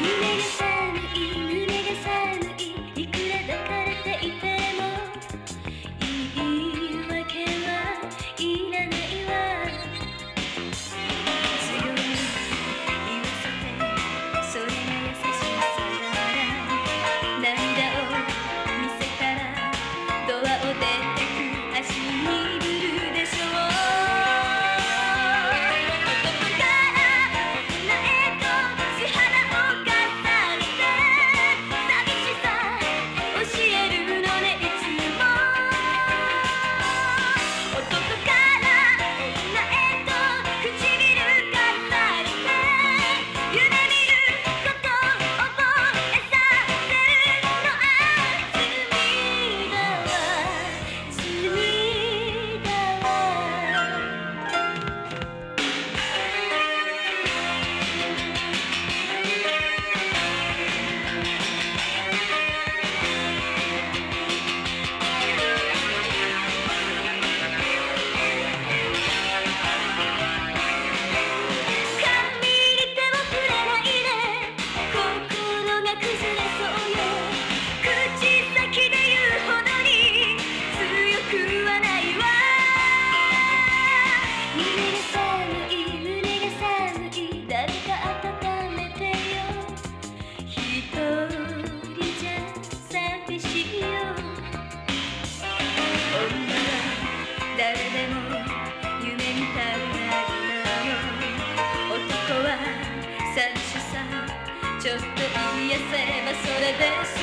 You need to this.